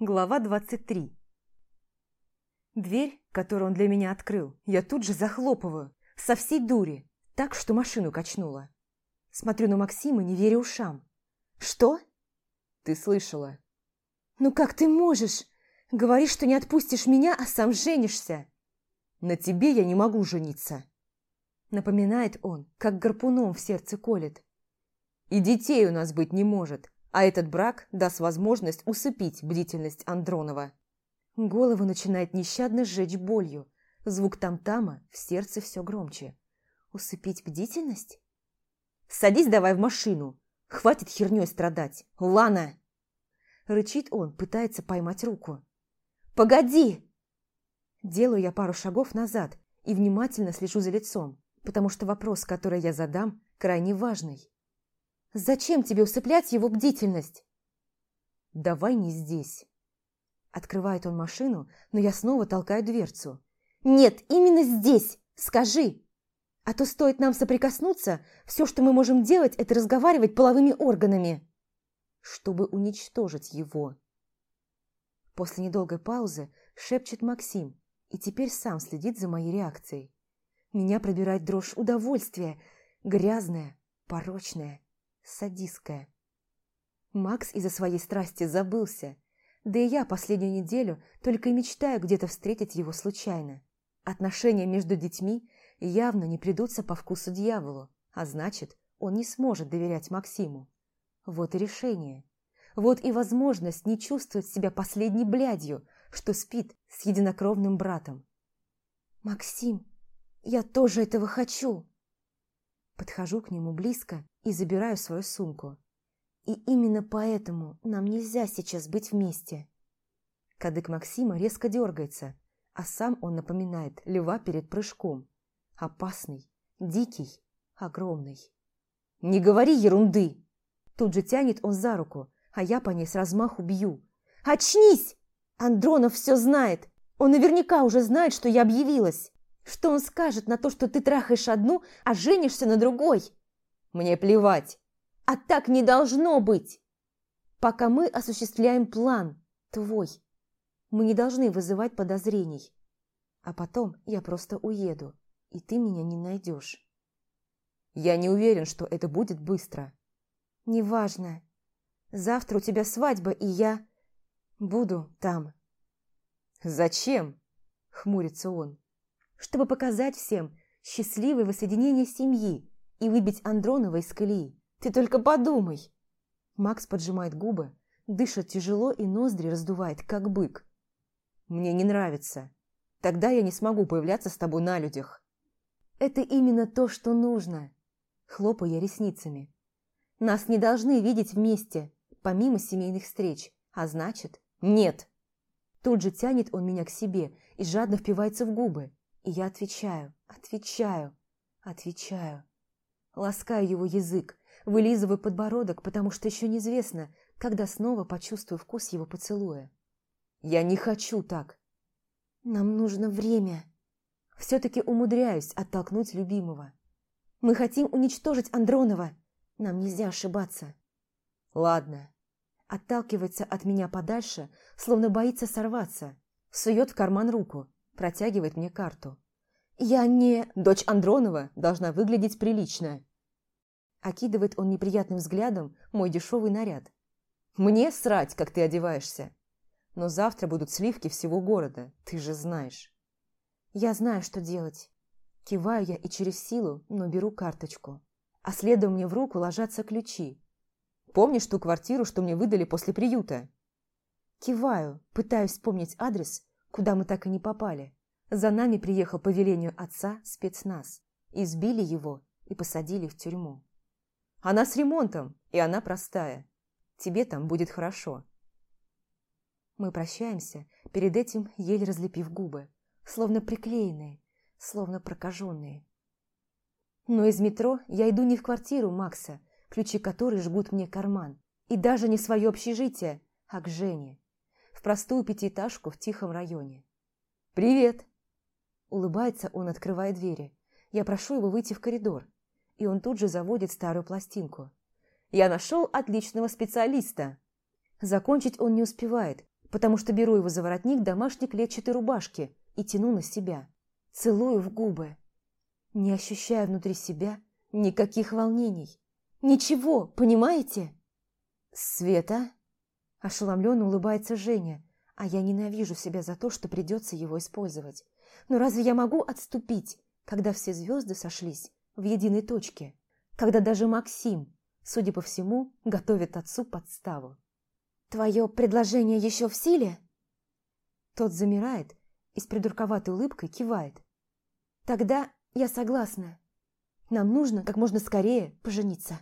Глава 23 Дверь, которую он для меня открыл, я тут же захлопываю, со всей дури, так, что машину качнула. Смотрю на Максима, не веря ушам. «Что?» «Ты слышала?» «Ну как ты можешь? Говоришь, что не отпустишь меня, а сам женишься!» «На тебе я не могу жениться!» Напоминает он, как гарпуном в сердце колет. «И детей у нас быть не может, а этот брак даст возможность усыпить бдительность Андронова». Голову начинает нещадно сжечь болью. Звук там-тама в сердце все громче. Усыпить бдительность? «Садись давай в машину! Хватит херней страдать! Лана!» Рычит он, пытается поймать руку. «Погоди!» Делаю я пару шагов назад и внимательно слежу за лицом, потому что вопрос, который я задам, крайне важный. «Зачем тебе усыплять его бдительность?» «Давай не здесь». Открывает он машину, но я снова толкаю дверцу. «Нет, именно здесь! Скажи!» А то стоит нам соприкоснуться, все, что мы можем делать, это разговаривать половыми органами. Чтобы уничтожить его. После недолгой паузы шепчет Максим и теперь сам следит за моей реакцией. Меня пробирает дрожь удовольствия, грязная, порочная, садистская. Макс из-за своей страсти забылся, да и я последнюю неделю только и мечтаю где-то встретить его случайно. Отношения между детьми явно не придутся по вкусу дьяволу, а значит, он не сможет доверять Максиму. Вот и решение. Вот и возможность не чувствовать себя последней блядью, что спит с единокровным братом. «Максим, я тоже этого хочу!» Подхожу к нему близко и забираю свою сумку. И именно поэтому нам нельзя сейчас быть вместе. Кадык Максима резко дергается, а сам он напоминает льва перед прыжком. Опасный, дикий, огромный. «Не говори ерунды!» Тут же тянет он за руку, а я по ней с размаху бью. «Очнись! Андронов все знает! Он наверняка уже знает, что я объявилась! Что он скажет на то, что ты трахаешь одну, а женишься на другой?» «Мне плевать!» «А так не должно быть!» «Пока мы осуществляем план, твой, мы не должны вызывать подозрений. А потом я просто уеду, и ты меня не найдешь». «Я не уверен, что это будет быстро». «Неважно. Завтра у тебя свадьба, и я буду там». «Зачем?» – хмурится он. «Чтобы показать всем счастливое воссоединение семьи и выбить Андронова из колеи. Ты только подумай!» Макс поджимает губы, дышит тяжело и ноздри раздувает, как бык. «Мне не нравится. Тогда я не смогу появляться с тобой на людях». «Это именно то, что нужно!» Хлопаю я ресницами. «Нас не должны видеть вместе, помимо семейных встреч, а значит, нет. Тут же тянет он меня к себе и жадно впивается в губы. И я отвечаю, отвечаю, отвечаю. Ласкаю его язык, вылизываю подбородок, потому что еще неизвестно, когда снова почувствую вкус его поцелуя. Я не хочу так. Нам нужно время. Все-таки умудряюсь оттолкнуть любимого. Мы хотим уничтожить Андронова. Нам нельзя ошибаться. Ладно. Отталкивается от меня подальше, словно боится сорваться. Сует в карман руку, протягивает мне карту. Я не... Дочь Андронова должна выглядеть прилично. Окидывает он неприятным взглядом мой дешевый наряд. Мне срать, как ты одеваешься. Но завтра будут сливки всего города, ты же знаешь. Я знаю, что делать. Киваю я и через силу, но беру карточку. А следом мне в руку ложатся ключи. Помнишь ту квартиру, что мне выдали после приюта?» Киваю, пытаюсь вспомнить адрес, куда мы так и не попали. За нами приехал по велению отца спецназ. Избили его и посадили в тюрьму. «Она с ремонтом, и она простая. Тебе там будет хорошо». Мы прощаемся, перед этим еле разлепив губы, словно приклеенные, словно прокаженные. Но из метро я иду не в квартиру Макса, ключи которой жгут мне карман, и даже не свое общежитие, а к Жене, в простую пятиэтажку в тихом районе. «Привет!» Улыбается он, открывая двери. Я прошу его выйти в коридор, и он тут же заводит старую пластинку. «Я нашел отличного специалиста!» Закончить он не успевает, потому что беру его за воротник домашней клетчатой рубашки и тяну на себя. Целую в губы. Не ощущая внутри себя никаких волнений. Ничего, понимаете? Света? Ошеломленно улыбается Женя, а я ненавижу себя за то, что придется его использовать. Но разве я могу отступить, когда все звезды сошлись в единой точке? Когда даже Максим, судя по всему, готовит отцу подставу. «Твое предложение еще в силе?» Тот замирает и с придурковатой улыбкой кивает. «Тогда я согласна. Нам нужно как можно скорее пожениться».